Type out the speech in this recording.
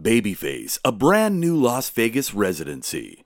Babyface, a brand new Las Vegas residency.